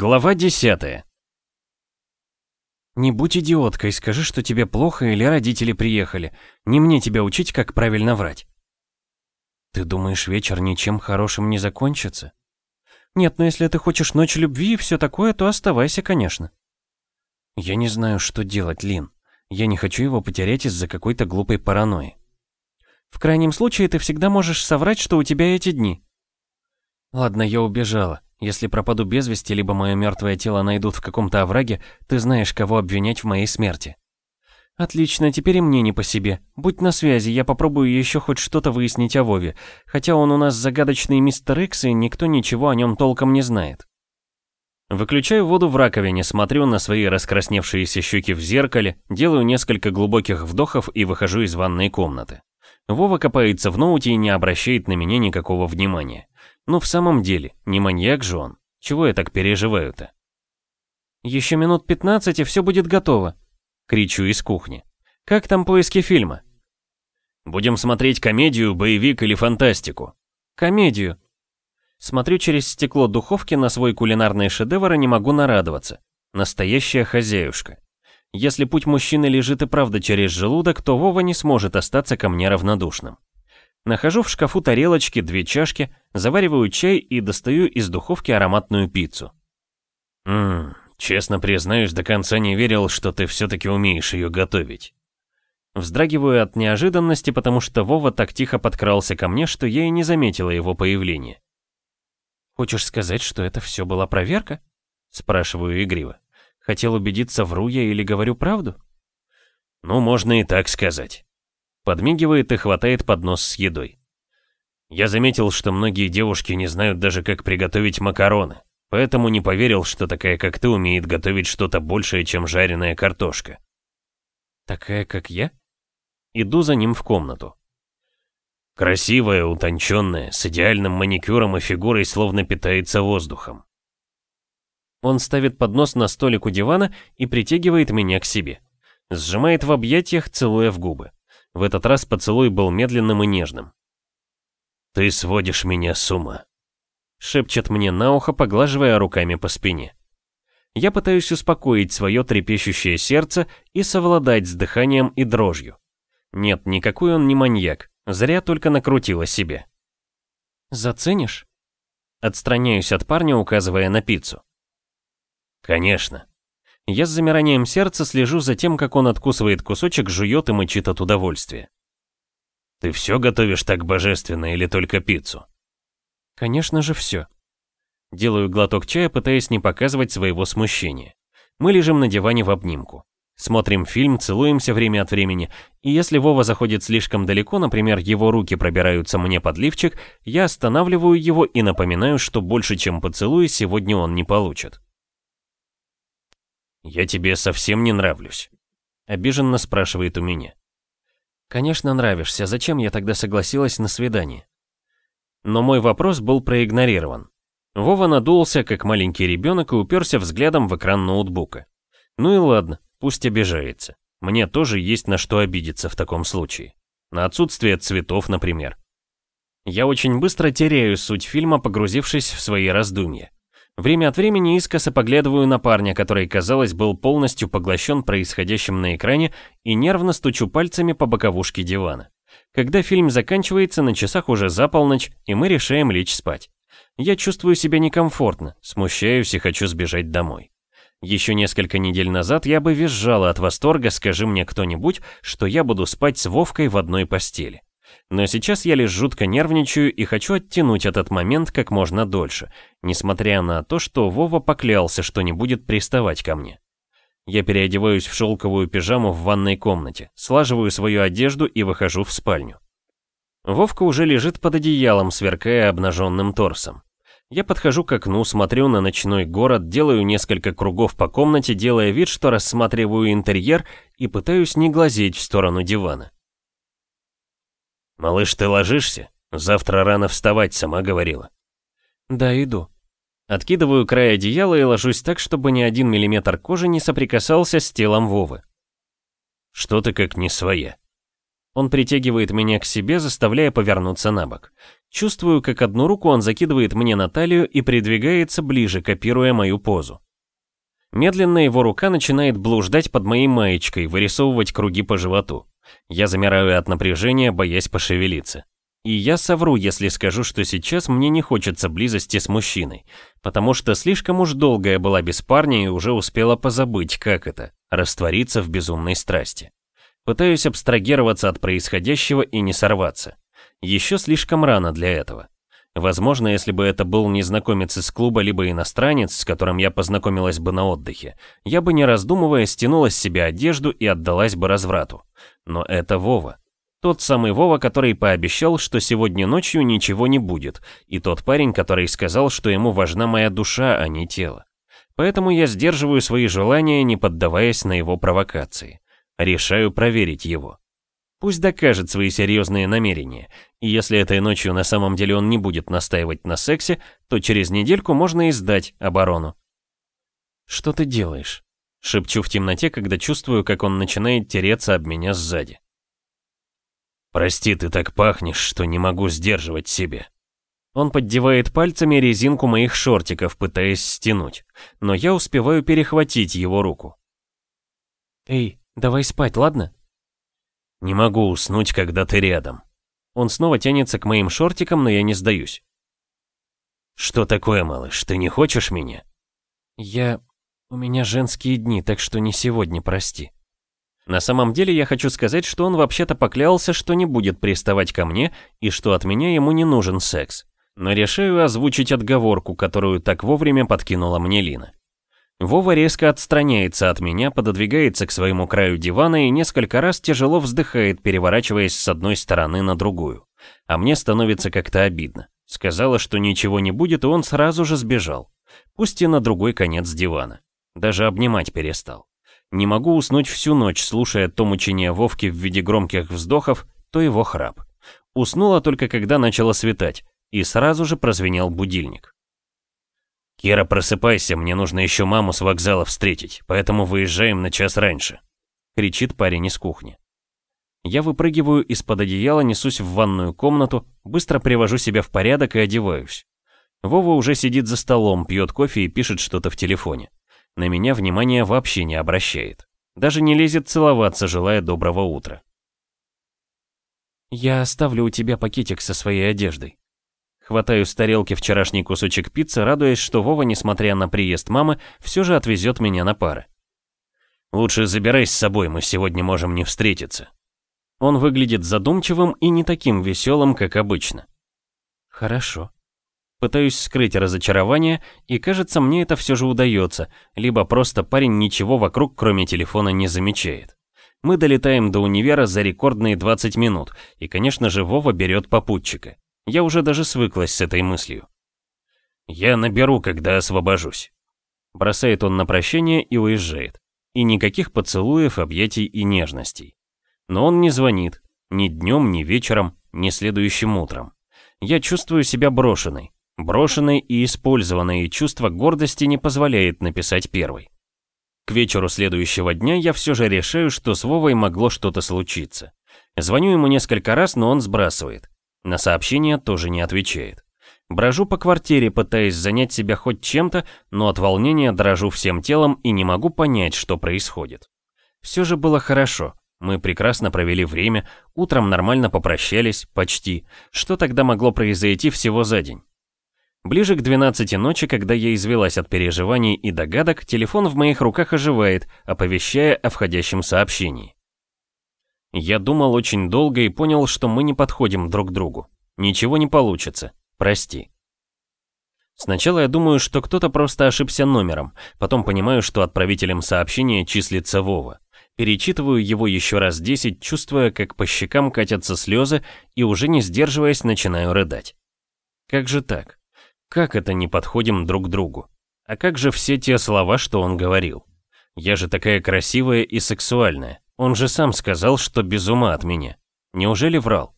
Глава 10 «Не будь идиоткой, скажи, что тебе плохо или родители приехали. Не мне тебя учить, как правильно врать». «Ты думаешь, вечер ничем хорошим не закончится?» «Нет, но если ты хочешь ночь любви и все такое, то оставайся, конечно». «Я не знаю, что делать, Лин. Я не хочу его потерять из-за какой-то глупой паранойи». «В крайнем случае, ты всегда можешь соврать, что у тебя эти дни». «Ладно, я убежала. Если пропаду без вести, либо мое мертвое тело найдут в каком-то овраге, ты знаешь, кого обвинять в моей смерти. Отлично, теперь и мне не по себе. Будь на связи, я попробую еще хоть что-то выяснить о Вове. Хотя он у нас загадочный мистер Икс, и никто ничего о нем толком не знает. Выключаю воду в раковине, смотрю на свои раскрасневшиеся щеки в зеркале, делаю несколько глубоких вдохов и выхожу из ванной комнаты. Вова копается в ноуте и не обращает на меня никакого внимания. Ну в самом деле, не маньяк же он. Чего я так переживаю-то? Еще минут 15 и все будет готово. Кричу из кухни. Как там поиски фильма? Будем смотреть комедию, боевик или фантастику? Комедию. Смотрю через стекло духовки на свой кулинарный шедевр и не могу нарадоваться. Настоящая хозяюшка. Если путь мужчины лежит и правда через желудок, то Вова не сможет остаться ко мне равнодушным. Нахожу в шкафу тарелочки, две чашки, завариваю чай и достаю из духовки ароматную пиццу. Ммм, честно признаюсь, до конца не верил, что ты все-таки умеешь ее готовить. Вздрагиваю от неожиданности, потому что Вова так тихо подкрался ко мне, что я и не заметила его появления. «Хочешь сказать, что это все была проверка?» Спрашиваю игриво. «Хотел убедиться, вру я или говорю правду?» «Ну, можно и так сказать». Подмигивает и хватает поднос с едой. Я заметил, что многие девушки не знают даже, как приготовить макароны. Поэтому не поверил, что такая, как ты, умеет готовить что-то большее, чем жареная картошка. Такая, как я? Иду за ним в комнату. Красивая, утонченная, с идеальным маникюром и фигурой словно питается воздухом. Он ставит поднос на столик у дивана и притягивает меня к себе. Сжимает в объятиях, целуя в губы. В этот раз поцелуй был медленным и нежным. «Ты сводишь меня с ума», — шепчет мне на ухо, поглаживая руками по спине. Я пытаюсь успокоить свое трепещущее сердце и совладать с дыханием и дрожью. Нет, никакой он не маньяк, зря только накрутила себе. «Заценишь?» Отстраняюсь от парня, указывая на пиццу. «Конечно», я с замиранием сердца слежу за тем, как он откусывает кусочек, жует и мычит от удовольствия. «Ты все готовишь так божественно или только пиццу?» «Конечно же все». Делаю глоток чая, пытаясь не показывать своего смущения. Мы лежим на диване в обнимку. Смотрим фильм, целуемся время от времени, и если Вова заходит слишком далеко, например, его руки пробираются мне под лифчик, я останавливаю его и напоминаю, что больше, чем поцелуй, сегодня он не получит. «Я тебе совсем не нравлюсь?» Обиженно спрашивает у меня. «Конечно нравишься, зачем я тогда согласилась на свидание?» Но мой вопрос был проигнорирован. Вова надулся, как маленький ребенок, и уперся взглядом в экран ноутбука. Ну и ладно, пусть обижается. Мне тоже есть на что обидеться в таком случае. На отсутствие цветов, например. Я очень быстро теряю суть фильма, погрузившись в свои раздумья. Время от времени искоса поглядываю на парня, который, казалось, был полностью поглощен происходящим на экране и нервно стучу пальцами по боковушке дивана. Когда фильм заканчивается, на часах уже за полночь, и мы решаем лечь спать. Я чувствую себя некомфортно, смущаюсь и хочу сбежать домой. Еще несколько недель назад я бы визжала от восторга, скажи мне кто-нибудь, что я буду спать с Вовкой в одной постели. Но сейчас я лишь жутко нервничаю и хочу оттянуть этот момент как можно дольше, несмотря на то, что Вова поклялся, что не будет приставать ко мне. Я переодеваюсь в шелковую пижаму в ванной комнате, слаживаю свою одежду и выхожу в спальню. Вовка уже лежит под одеялом, сверкая обнаженным торсом. Я подхожу к окну, смотрю на ночной город, делаю несколько кругов по комнате, делая вид, что рассматриваю интерьер и пытаюсь не глазеть в сторону дивана. «Малыш, ты ложишься? Завтра рано вставать, сама говорила». «Да, иду». Откидываю край одеяла и ложусь так, чтобы ни один миллиметр кожи не соприкасался с телом Вовы. «Что ты как не своя?» Он притягивает меня к себе, заставляя повернуться на бок. Чувствую, как одну руку он закидывает мне на талию и придвигается ближе, копируя мою позу. Медленно его рука начинает блуждать под моей маечкой, вырисовывать круги по животу. Я замираю от напряжения, боясь пошевелиться. И я совру, если скажу, что сейчас мне не хочется близости с мужчиной, потому что слишком уж долго я была без парня и уже успела позабыть, как это — раствориться в безумной страсти. Пытаюсь абстрагироваться от происходящего и не сорваться. Еще слишком рано для этого. Возможно, если бы это был незнакомец из клуба, либо иностранец, с которым я познакомилась бы на отдыхе, я бы не раздумывая стянула с себя одежду и отдалась бы разврату. Но это Вова. Тот самый Вова, который пообещал, что сегодня ночью ничего не будет, и тот парень, который сказал, что ему важна моя душа, а не тело. Поэтому я сдерживаю свои желания, не поддаваясь на его провокации. Решаю проверить его. Пусть докажет свои серьезные намерения, и если этой ночью на самом деле он не будет настаивать на сексе, то через недельку можно и сдать оборону. «Что ты делаешь?» — шепчу в темноте, когда чувствую, как он начинает тереться об меня сзади. «Прости, ты так пахнешь, что не могу сдерживать себя». Он поддевает пальцами резинку моих шортиков, пытаясь стянуть, но я успеваю перехватить его руку. «Эй, давай спать, ладно?» «Не могу уснуть, когда ты рядом». Он снова тянется к моим шортикам, но я не сдаюсь. «Что такое, малыш, ты не хочешь меня?» «Я... У меня женские дни, так что не сегодня, прости». На самом деле я хочу сказать, что он вообще-то поклялся, что не будет приставать ко мне и что от меня ему не нужен секс. Но решаю озвучить отговорку, которую так вовремя подкинула мне Лина. Вова резко отстраняется от меня, пододвигается к своему краю дивана и несколько раз тяжело вздыхает, переворачиваясь с одной стороны на другую. А мне становится как-то обидно. Сказала, что ничего не будет, и он сразу же сбежал. Пусть и на другой конец дивана. Даже обнимать перестал. Не могу уснуть всю ночь, слушая то мучение Вовки в виде громких вздохов, то его храп. Уснула только когда начало светать, и сразу же прозвенел будильник. «Кира, просыпайся, мне нужно еще маму с вокзала встретить, поэтому выезжаем на час раньше», — кричит парень из кухни. Я выпрыгиваю из-под одеяла, несусь в ванную комнату, быстро привожу себя в порядок и одеваюсь. Вова уже сидит за столом, пьет кофе и пишет что-то в телефоне на меня внимания вообще не обращает. Даже не лезет целоваться, желая доброго утра. «Я оставлю у тебя пакетик со своей одеждой». Хватаю с тарелки вчерашний кусочек пиццы, радуясь, что Вова, несмотря на приезд мамы, все же отвезет меня на пары. «Лучше забирай с собой, мы сегодня можем не встретиться». Он выглядит задумчивым и не таким веселым, как обычно. «Хорошо», Пытаюсь скрыть разочарование, и кажется, мне это все же удается, либо просто парень ничего вокруг, кроме телефона, не замечает. Мы долетаем до универа за рекордные 20 минут, и, конечно же, Вова берет попутчика. Я уже даже свыклась с этой мыслью. «Я наберу, когда освобожусь». Бросает он на прощение и уезжает. И никаких поцелуев, объятий и нежностей. Но он не звонит. Ни днем, ни вечером, ни следующим утром. Я чувствую себя брошенной. Брошенное и использованное чувство гордости не позволяет написать первый. К вечеру следующего дня я все же решаю, что с Вовой могло что-то случиться. Звоню ему несколько раз, но он сбрасывает. На сообщения тоже не отвечает. Брожу по квартире, пытаясь занять себя хоть чем-то, но от волнения дрожу всем телом и не могу понять, что происходит. Все же было хорошо. Мы прекрасно провели время, утром нормально попрощались, почти. Что тогда могло произойти всего за день? Ближе к 12 ночи, когда я извелась от переживаний и догадок, телефон в моих руках оживает, оповещая о входящем сообщении. Я думал очень долго и понял, что мы не подходим друг другу. Ничего не получится. Прости. Сначала я думаю, что кто-то просто ошибся номером, потом понимаю, что отправителем сообщения числится Вова. Перечитываю его еще раз 10, чувствуя, как по щекам катятся слезы, и уже не сдерживаясь, начинаю рыдать. Как же так? Как это не подходим друг другу? А как же все те слова, что он говорил? Я же такая красивая и сексуальная. Он же сам сказал, что без ума от меня. Неужели врал?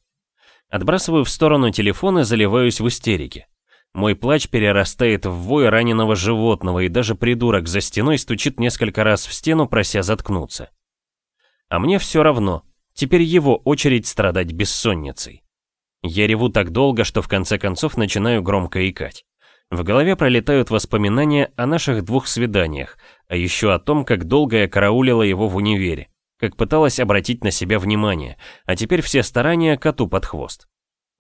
Отбрасываю в сторону телефон и заливаюсь в истерике. Мой плач перерастает в вой раненого животного, и даже придурок за стеной стучит несколько раз в стену, прося заткнуться. А мне все равно. Теперь его очередь страдать бессонницей. Я реву так долго, что в конце концов начинаю громко икать. В голове пролетают воспоминания о наших двух свиданиях, а еще о том, как долго я караулила его в универе, как пыталась обратить на себя внимание, а теперь все старания коту под хвост.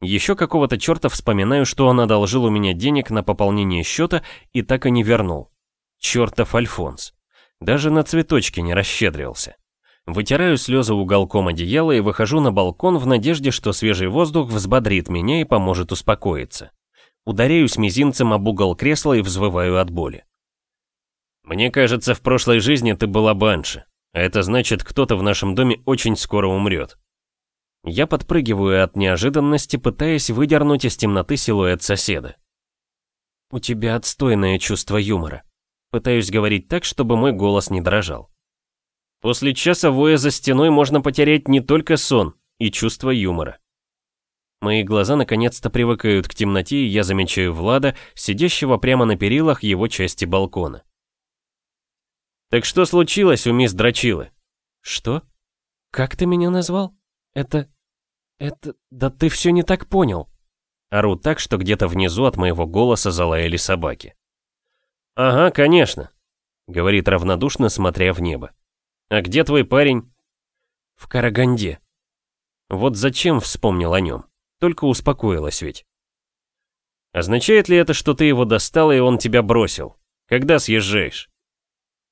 Еще какого-то черта вспоминаю, что он одолжил у меня денег на пополнение счета и так и не вернул. Чертов Альфонс. Даже на цветочки не расщедрился. Вытираю слезы уголком одеяла и выхожу на балкон в надежде, что свежий воздух взбодрит меня и поможет успокоиться. Ударяюсь мизинцем об угол кресла и взвываю от боли. «Мне кажется, в прошлой жизни ты была банши, это значит, кто-то в нашем доме очень скоро умрет». Я подпрыгиваю от неожиданности, пытаясь выдернуть из темноты силуэт соседа. «У тебя отстойное чувство юмора». Пытаюсь говорить так, чтобы мой голос не дрожал. После часа воя за стеной можно потерять не только сон и чувство юмора. Мои глаза наконец-то привыкают к темноте, и я замечаю Влада, сидящего прямо на перилах его части балкона. «Так что случилось у мисс Дрочилы?» «Что? Как ты меня назвал? Это... это... да ты все не так понял». Ору так, что где-то внизу от моего голоса залаяли собаки. «Ага, конечно», — говорит равнодушно, смотря в небо. «А где твой парень?» «В Караганде». Вот зачем вспомнил о нем? Только успокоилась ведь. «Означает ли это, что ты его достала и он тебя бросил? Когда съезжаешь?»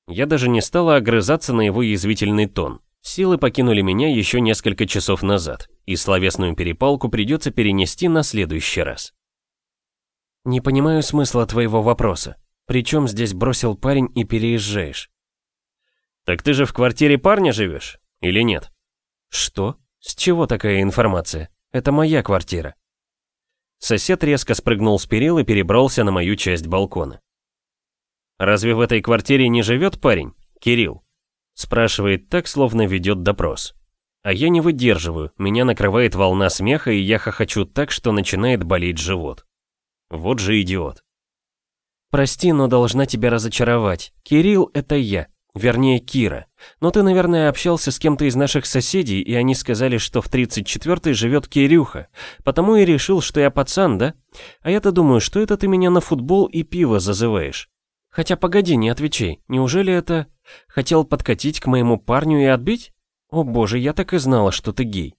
Я даже не стала огрызаться на его язвительный тон. Силы покинули меня еще несколько часов назад, и словесную перепалку придется перенести на следующий раз. «Не понимаю смысла твоего вопроса. Причем здесь бросил парень и переезжаешь?» «Так ты же в квартире парня живешь? Или нет?» «Что? С чего такая информация? Это моя квартира». Сосед резко спрыгнул с перил и перебрался на мою часть балкона. «Разве в этой квартире не живет парень, Кирилл?» Спрашивает так, словно ведет допрос. А я не выдерживаю, меня накрывает волна смеха, и я хохочу так, что начинает болеть живот. Вот же идиот. «Прости, но должна тебя разочаровать. Кирилл — это я. Вернее, Кира. Но ты, наверное, общался с кем-то из наших соседей, и они сказали, что в 34-й живет Кирюха. Потому и решил, что я пацан, да? А я-то думаю, что это ты меня на футбол и пиво зазываешь. Хотя погоди, не отвечай. Неужели это... Хотел подкатить к моему парню и отбить? О боже, я так и знала, что ты гей.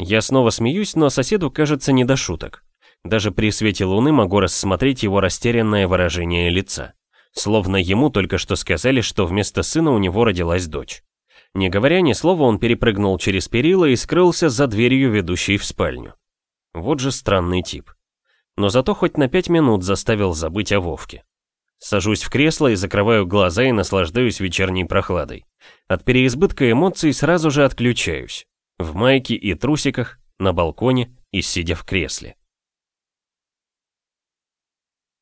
Я снова смеюсь, но соседу кажется не до шуток. Даже при свете луны могу рассмотреть его растерянное выражение лица. Словно ему только что сказали, что вместо сына у него родилась дочь. Не говоря ни слова, он перепрыгнул через перила и скрылся за дверью, ведущей в спальню. Вот же странный тип. Но зато хоть на пять минут заставил забыть о Вовке. Сажусь в кресло и закрываю глаза и наслаждаюсь вечерней прохладой. От переизбытка эмоций сразу же отключаюсь. В майке и трусиках, на балконе и сидя в кресле.